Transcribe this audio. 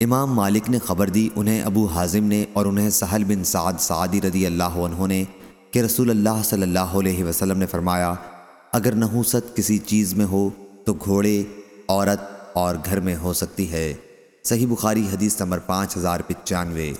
امام مالک نے خبر دی انہیں ابو حازم نے اور انہیں سہل بن سعد سعدی رضی اللہ عنہ نے کہ رسول اللہ صلی اللہ علیہ وسلم نے فرمایا، اگر نحوست کسی چیز میں ہو تو گھوڑے، عورت اور گھر میں ہو سکتی ہے۔ صحیح بخاری حدیث نمبر پانچ ہزار پچانوے۔